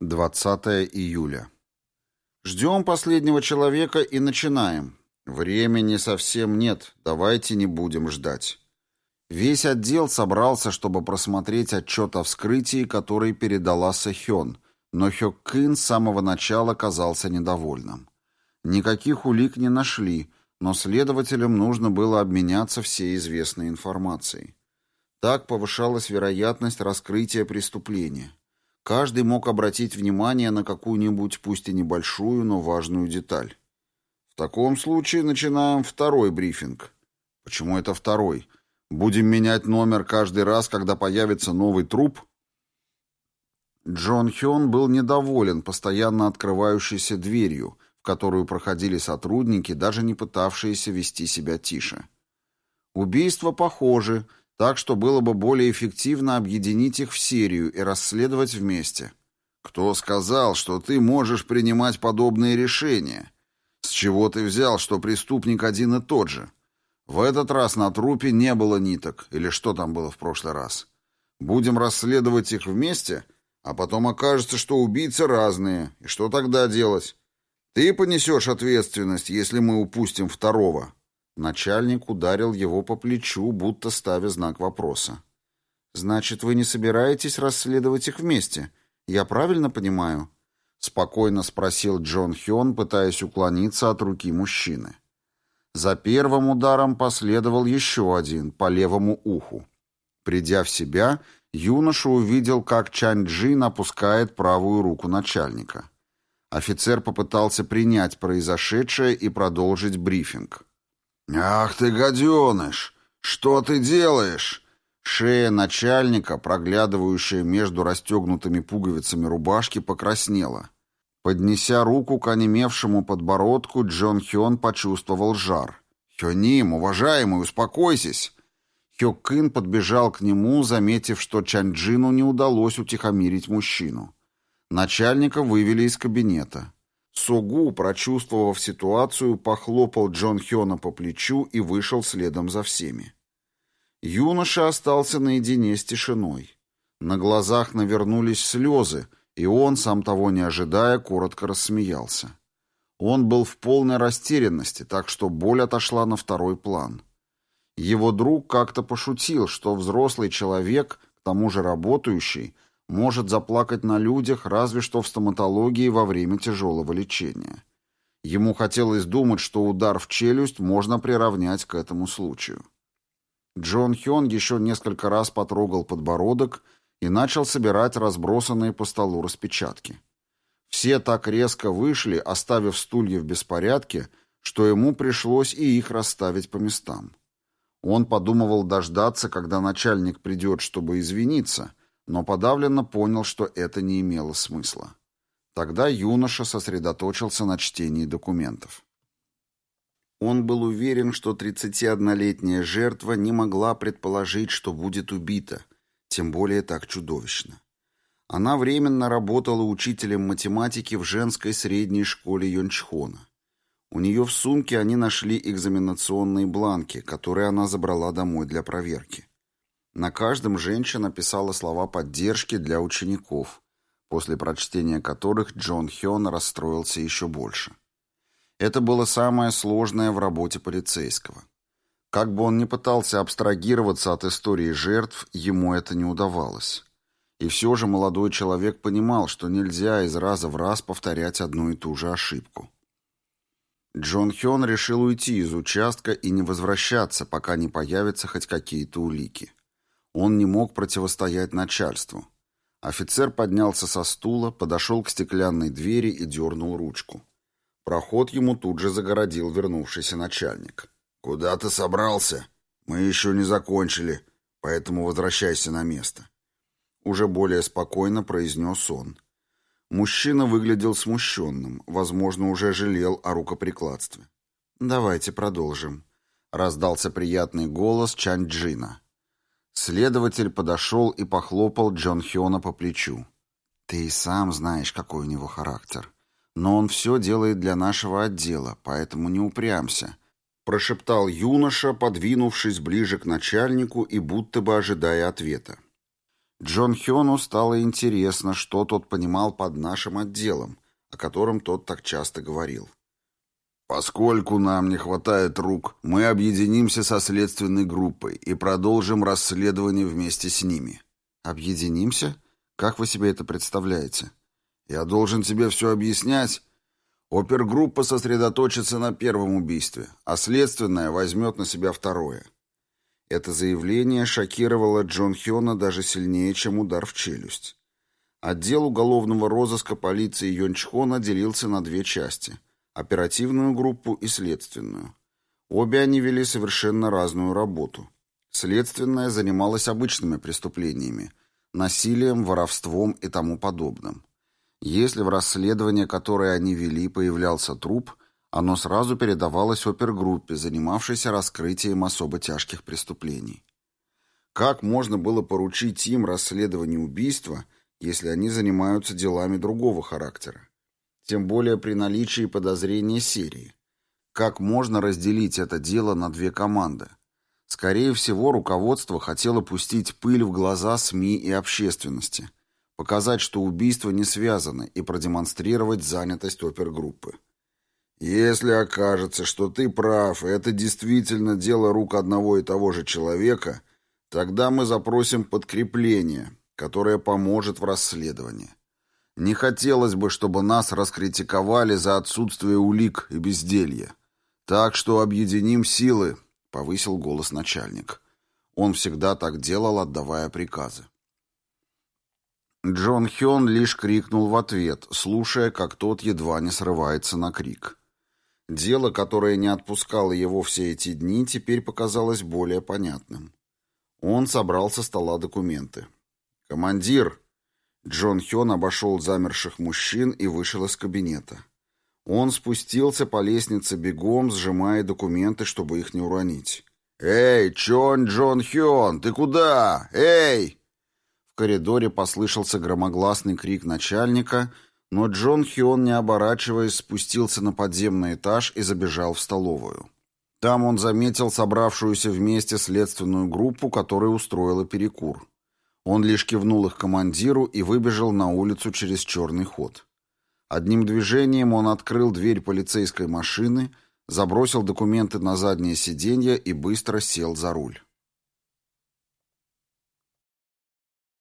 20 июля. Ждем последнего человека и начинаем. Времени совсем нет, давайте не будем ждать. Весь отдел собрался, чтобы просмотреть отчет о вскрытии, который передала Сэхён, но Хёккин с самого начала казался недовольным. Никаких улик не нашли, но следователям нужно было обменяться всей известной информацией. Так повышалась вероятность раскрытия преступления. Каждый мог обратить внимание на какую-нибудь, пусть и небольшую, но важную деталь. В таком случае начинаем второй брифинг. Почему это второй? Будем менять номер каждый раз, когда появится новый труп? Джон Хён был недоволен постоянно открывающейся дверью, в которую проходили сотрудники, даже не пытавшиеся вести себя тише. Убийства похожи, так что было бы более эффективно объединить их в серию и расследовать вместе. Кто сказал, что ты можешь принимать подобные решения? С чего ты взял, что преступник один и тот же? В этот раз на трупе не было ниток, или что там было в прошлый раз. Будем расследовать их вместе, а потом окажется, что убийцы разные, и что тогда делать? Ты понесешь ответственность, если мы упустим второго. Начальник ударил его по плечу, будто ставя знак вопроса. «Значит, вы не собираетесь расследовать их вместе? Я правильно понимаю?» Спокойно спросил Джон Хён, пытаясь уклониться от руки мужчины. За первым ударом последовал еще один, по левому уху. Придя в себя, юноша увидел, как Чань Джин опускает правую руку начальника. Офицер попытался принять произошедшее и продолжить брифинг. «Ах ты, гаденыш! Что ты делаешь?» Шея начальника, проглядывающая между расстегнутыми пуговицами рубашки, покраснела. Поднеся руку к онемевшему подбородку, Джон Хён почувствовал жар. «Хёним, уважаемый, успокойтесь!» Хёкын подбежал к нему, заметив, что Чанджину не удалось утихомирить мужчину. Начальника вывели из кабинета. Согу, прочувствовав ситуацию, похлопал Джон Хёна по плечу и вышел следом за всеми. Юноша остался наедине с тишиной. На глазах навернулись слезы, и он, сам того не ожидая, коротко рассмеялся. Он был в полной растерянности, так что боль отошла на второй план. Его друг как-то пошутил, что взрослый человек, к тому же работающий, может заплакать на людях разве что в стоматологии во время тяжелого лечения. Ему хотелось думать, что удар в челюсть можно приравнять к этому случаю. Джон Хён еще несколько раз потрогал подбородок и начал собирать разбросанные по столу распечатки. Все так резко вышли, оставив стулья в беспорядке, что ему пришлось и их расставить по местам. Он подумывал дождаться, когда начальник придет, чтобы извиниться, но подавленно понял, что это не имело смысла. Тогда юноша сосредоточился на чтении документов. Он был уверен, что 31-летняя жертва не могла предположить, что будет убита, тем более так чудовищно. Она временно работала учителем математики в женской средней школе Йончхона. У нее в сумке они нашли экзаменационные бланки, которые она забрала домой для проверки. На каждом женщина писала слова поддержки для учеников, после прочтения которых Джон Хён расстроился еще больше. Это было самое сложное в работе полицейского. Как бы он ни пытался абстрагироваться от истории жертв, ему это не удавалось. И все же молодой человек понимал, что нельзя из раза в раз повторять одну и ту же ошибку. Джон Хён решил уйти из участка и не возвращаться, пока не появятся хоть какие-то улики. Он не мог противостоять начальству. Офицер поднялся со стула, подошел к стеклянной двери и дернул ручку. Проход ему тут же загородил вернувшийся начальник. «Куда ты собрался? Мы еще не закончили, поэтому возвращайся на место». Уже более спокойно произнес он. Мужчина выглядел смущенным, возможно, уже жалел о рукоприкладстве. «Давайте продолжим», — раздался приятный голос Чанджина. Следователь подошел и похлопал Джон Хёна по плечу. «Ты и сам знаешь, какой у него характер. Но он все делает для нашего отдела, поэтому не упрямся», — прошептал юноша, подвинувшись ближе к начальнику и будто бы ожидая ответа. Джон Хёну стало интересно, что тот понимал под нашим отделом, о котором тот так часто говорил. Поскольку нам не хватает рук, мы объединимся со следственной группой и продолжим расследование вместе с ними. Объединимся? Как вы себе это представляете? Я должен тебе все объяснять. Опергруппа сосредоточится на первом убийстве, а следственная возьмет на себя второе. Это заявление шокировало Джон Хёна даже сильнее, чем удар в челюсть. Отдел уголовного розыска полиции Йончхона делился на две части – оперативную группу и следственную. Обе они вели совершенно разную работу. Следственная занималась обычными преступлениями, насилием, воровством и тому подобным. Если в расследовании, которое они вели, появлялся труп, оно сразу передавалось опергруппе, занимавшейся раскрытием особо тяжких преступлений. Как можно было поручить им расследование убийства, если они занимаются делами другого характера? Тем более при наличии подозрения серии. Как можно разделить это дело на две команды? Скорее всего, руководство хотело пустить пыль в глаза СМИ и общественности, показать, что убийства не связаны, и продемонстрировать занятость опергруппы. Если окажется, что ты прав, и это действительно дело рук одного и того же человека, тогда мы запросим подкрепление, которое поможет в расследовании. Не хотелось бы, чтобы нас раскритиковали за отсутствие улик и безделье. Так что объединим силы, — повысил голос начальник. Он всегда так делал, отдавая приказы. Джон Хён лишь крикнул в ответ, слушая, как тот едва не срывается на крик. Дело, которое не отпускало его все эти дни, теперь показалось более понятным. Он собрал со стола документы. «Командир!» Джон Хён обошел замерших мужчин и вышел из кабинета. Он спустился по лестнице бегом, сжимая документы, чтобы их не уронить. «Эй, Чон Джон Хён, ты куда? Эй!» В коридоре послышался громогласный крик начальника, но Джон Хён, не оборачиваясь, спустился на подземный этаж и забежал в столовую. Там он заметил собравшуюся вместе следственную группу, которая устроила перекур. Он лишь кивнул их командиру и выбежал на улицу через черный ход. Одним движением он открыл дверь полицейской машины, забросил документы на заднее сиденье и быстро сел за руль.